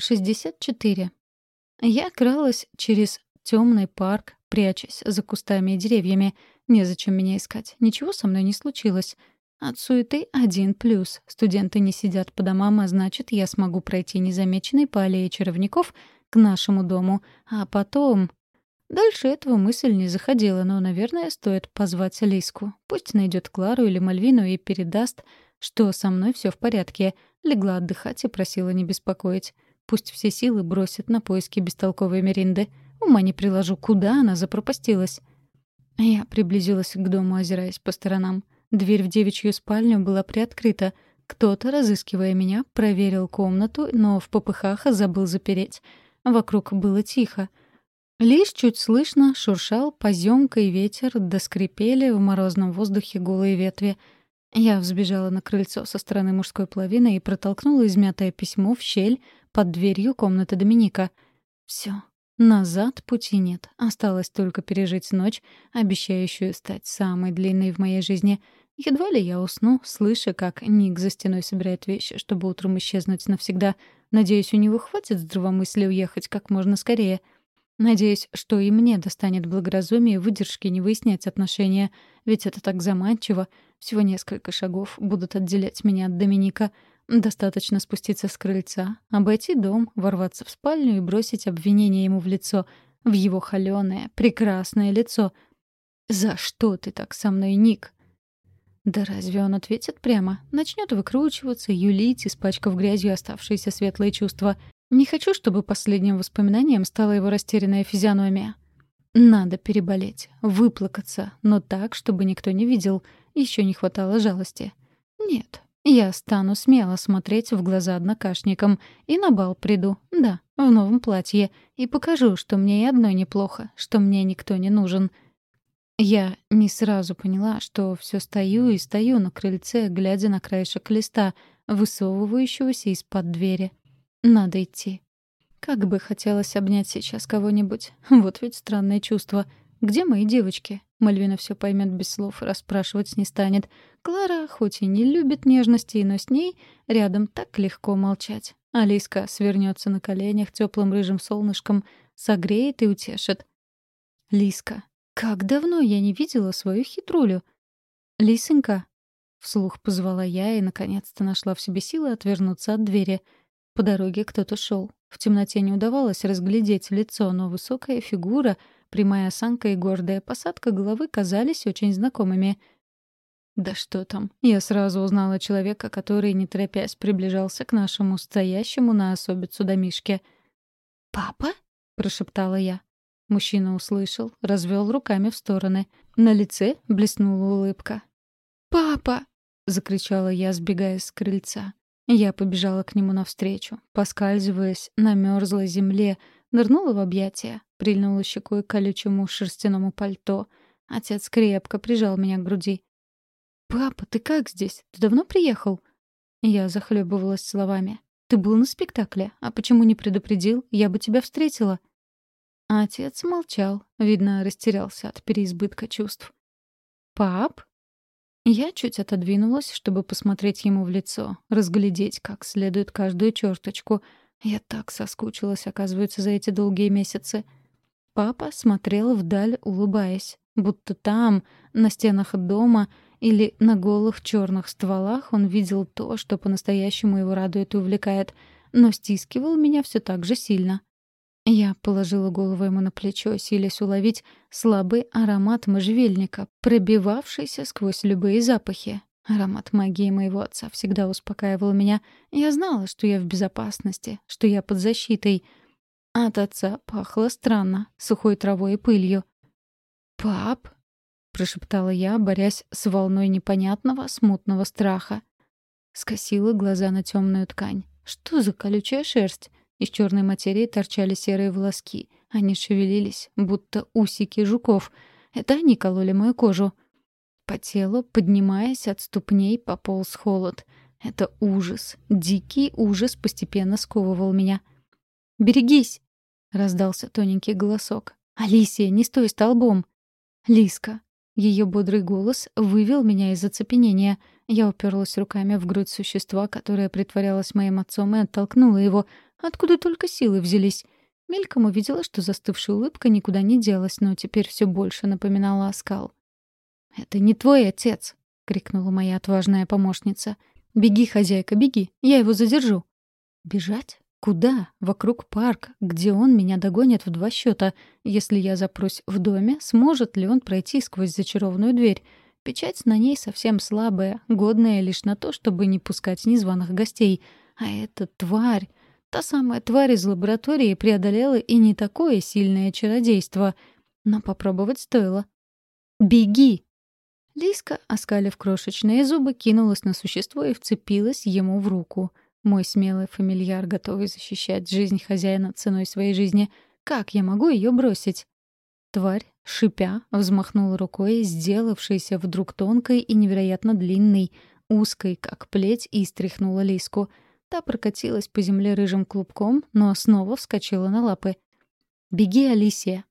64. Я кралась через темный парк, прячась за кустами и деревьями. Незачем меня искать. Ничего со мной не случилось. От суеты один плюс. Студенты не сидят по домам, а значит, я смогу пройти незамеченной по аллее чаровников к нашему дому. А потом... Дальше этого мысль не заходила, но, наверное, стоит позвать Лиску. Пусть найдет Клару или Мальвину и передаст, что со мной все в порядке. Легла отдыхать и просила не беспокоить. Пусть все силы бросит на поиски бестолковой Меринды. Ума не приложу, куда она запропастилась. Я приблизилась к дому, озираясь по сторонам. Дверь в девичью спальню была приоткрыта. Кто-то, разыскивая меня, проверил комнату, но в попыхах забыл запереть. Вокруг было тихо. Лишь чуть слышно шуршал позёмка и ветер, да скрипели в морозном воздухе голые ветви. Я взбежала на крыльцо со стороны мужской половины и протолкнула измятое письмо в щель, под дверью комнаты Доминика. Все, назад пути нет. Осталось только пережить ночь, обещающую стать самой длинной в моей жизни. Едва ли я усну, слыша, как Ник за стеной собирает вещи, чтобы утром исчезнуть навсегда. Надеюсь, у него хватит здравомыслия уехать как можно скорее. Надеюсь, что и мне достанет благоразумие выдержки не выяснять отношения, ведь это так заманчиво. Всего несколько шагов будут отделять меня от Доминика — Достаточно спуститься с крыльца, обойти дом, ворваться в спальню и бросить обвинение ему в лицо, в его холёное, прекрасное лицо. «За что ты так со мной, Ник?» Да разве он ответит прямо? Начнет выкручиваться, юлить, испачкав грязью оставшиеся светлые чувства. Не хочу, чтобы последним воспоминанием стала его растерянная физиономия. Надо переболеть, выплакаться, но так, чтобы никто не видел. Еще не хватало жалости. Нет, я стану смело смотреть в глаза однокашникам и на бал приду, да, в новом платье, и покажу, что мне и одной неплохо, что мне никто не нужен. Я не сразу поняла, что все стою и стою на крыльце, глядя на краешек листа, высовывающегося из-под двери. Надо идти. Как бы хотелось обнять сейчас кого-нибудь. Вот ведь странное чувство. Где мои девочки? Мальвина все поймет без слов, расспрашивать не станет. Клара хоть и не любит нежностей, но с ней рядом так легко молчать. Алиска свернется на коленях теплым рыжим солнышком, согреет и утешит. Лиска, как давно я не видела свою хитрулю. Лисенька, вслух позвала я и наконец-то нашла в себе силы отвернуться от двери. По дороге кто-то шел. В темноте не удавалось разглядеть лицо, но высокая фигура — Прямая осанка и гордая посадка головы казались очень знакомыми. Да что там, я сразу узнала человека, который, не торопясь, приближался к нашему стоящему на особицу домишке. «Папа?» — прошептала я. Мужчина услышал, развел руками в стороны. На лице блеснула улыбка. «Папа!» — закричала я, сбегая с крыльца. Я побежала к нему навстречу, поскальзываясь на мерзлой земле, нырнула в объятия, прильнула щекой к колючему шерстяному пальто. Отец крепко прижал меня к груди. «Папа, ты как здесь? Ты давно приехал?» Я захлебывалась словами. «Ты был на спектакле. А почему не предупредил? Я бы тебя встретила». отец молчал. Видно, растерялся от переизбытка чувств. «Пап?» Я чуть отодвинулась, чтобы посмотреть ему в лицо, разглядеть как следует каждую черточку. Я так соскучилась, оказывается, за эти долгие месяцы. Папа смотрел вдаль, улыбаясь, будто там, на стенах дома или на голых черных стволах он видел то, что по-настоящему его радует и увлекает, но стискивал меня все так же сильно. Я положила голову ему на плечо, силясь уловить слабый аромат можжевельника, пробивавшийся сквозь любые запахи. Аромат магии моего отца всегда успокаивал меня. Я знала, что я в безопасности, что я под защитой — от отца пахло странно, сухой травой и пылью. «Пап?» — прошептала я, борясь с волной непонятного, смутного страха. Скосила глаза на темную ткань. Что за колючая шерсть? Из черной материи торчали серые волоски. Они шевелились, будто усики жуков. Это они кололи мою кожу. По телу, поднимаясь от ступней, пополз холод. Это ужас, дикий ужас постепенно сковывал меня. «Берегись!» — раздался тоненький голосок. «Алисия, не стой столбом!» «Лиска!» Ее бодрый голос вывел меня из оцепенения. Я уперлась руками в грудь существа, которое притворялось моим отцом, и оттолкнула его. Откуда только силы взялись? Мельком увидела, что застывшая улыбка никуда не делась, но теперь все больше напоминала оскал. «Это не твой отец!» — крикнула моя отважная помощница. «Беги, хозяйка, беги, я его задержу». «Бежать? Куда? Вокруг парк, где он меня догонит в два счета. Если я запрусь в доме, сможет ли он пройти сквозь зачарованную дверь? Печать на ней совсем слабая, годная лишь на то, чтобы не пускать незваных гостей. А эта тварь... Та самая тварь из лаборатории преодолела и не такое сильное чародейство. Но попробовать стоило. «Беги!» Лиска, оскалив крошечные зубы, кинулась на существо и вцепилась ему в руку. Мой смелый фамильяр, готовый защищать жизнь хозяина ценой своей жизни. Как я могу ее бросить? Тварь, шипя, взмахнула рукой, сделавшейся вдруг тонкой и невероятно длинной, узкой, как плеть, и стряхнула лиску — Та прокатилась по земле рыжим клубком, но снова вскочила на лапы. «Беги, Алисия!»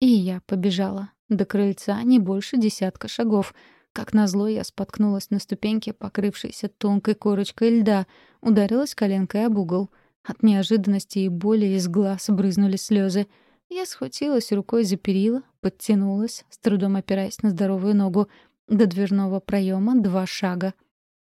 И я побежала. До крыльца не больше десятка шагов. Как назло, я споткнулась на ступеньке, покрывшейся тонкой корочкой льда, ударилась коленкой об угол. От неожиданности и боли из глаз брызнули слезы. Я схватилась рукой за перила, подтянулась, с трудом опираясь на здоровую ногу. До дверного проема два шага.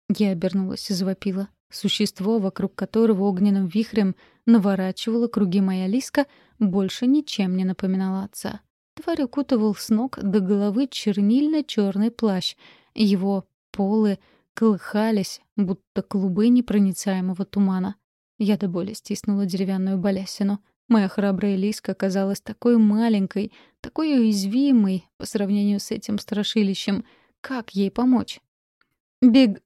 Я обернулась и завопила. Существо, вокруг которого огненным вихрем наворачивала круги моя лиска, больше ничем не напоминало отца. Тварь укутывал с ног до головы чернильно-черный плащ. Его полы колыхались, будто клубы непроницаемого тумана. Я до боли стиснула деревянную балясину. Моя храбрая лиска казалась такой маленькой, такой уязвимой по сравнению с этим страшилищем. Как ей помочь? «Бег...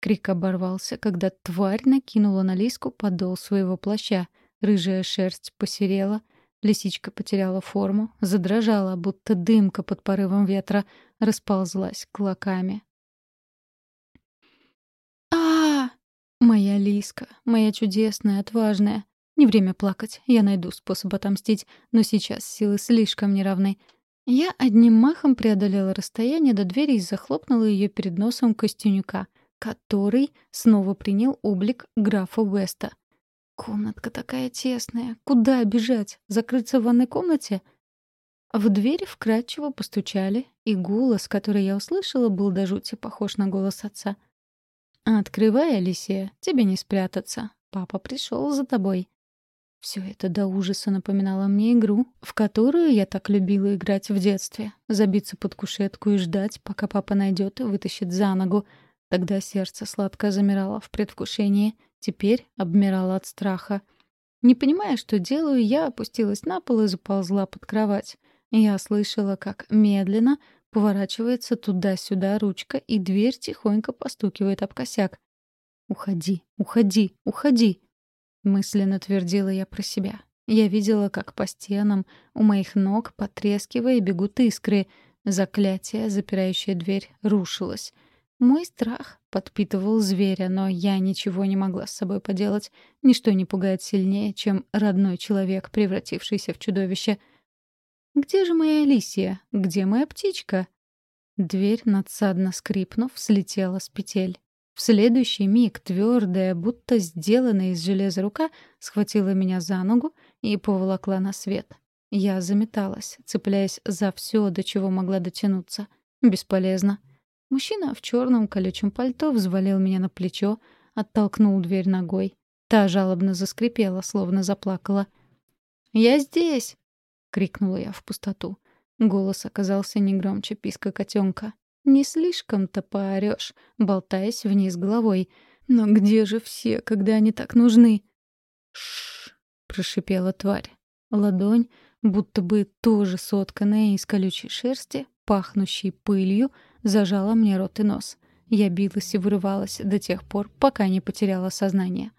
Крик оборвался, когда тварь накинула на Лиску подол своего плаща. Рыжая шерсть посерела, лисичка потеряла форму, задрожала, будто дымка под порывом ветра, расползлась клоками. а Моя Лиска, моя чудесная, отважная. Не время плакать, я найду способ отомстить, но сейчас силы слишком неравны. Я одним махом преодолела расстояние до двери и захлопнула ее перед носом Костюнюка — который снова принял облик графа Уэста. Комнатка такая тесная. Куда бежать? Закрыться в ванной комнате? В дверь вкрадчиво постучали, и голос, который я услышала, был до жути похож на голос отца. «Открывай, Алисия, тебе не спрятаться. Папа пришел за тобой». Все это до ужаса напоминало мне игру, в которую я так любила играть в детстве. Забиться под кушетку и ждать, пока папа найдет и вытащит за ногу — Тогда сердце сладко замирало в предвкушении, теперь обмирало от страха. Не понимая, что делаю, я опустилась на пол и заползла под кровать. Я слышала, как медленно поворачивается туда-сюда ручка, и дверь тихонько постукивает об косяк. «Уходи, уходи, уходи!» Мысленно твердила я про себя. Я видела, как по стенам у моих ног, потрескивая, бегут искры. Заклятие, запирающее дверь, рушилось — мой страх подпитывал зверя, но я ничего не могла с собой поделать. Ничто не пугает сильнее, чем родной человек, превратившийся в чудовище. «Где же моя Алисия? Где моя птичка?» Дверь, надсадно скрипнув, слетела с петель. Следующий миг твердая, будто сделанная из железа рука, схватила меня за ногу и поволокла на свет. Я заметалась, цепляясь за все, до чего могла дотянуться. Бесполезно. Мужчина в черном колючем пальто взвалил меня на плечо, оттолкнул дверь ногой. Та жалобно заскрипела, словно заплакала. «Я здесь!» — крикнула я в пустоту. Голос оказался не громче писка котенка. «Не слишком-то поорёшь, болтаясь вниз головой. Но где же все, когда они так нужны?» «Ш-ш-ш!» прошипела тварь. Ладонь, будто бы тоже сотканная из колючей шерсти, пахнущей пылью, зажала мне рот и нос. Я билась и вырывалась до тех пор, пока не потеряла сознание.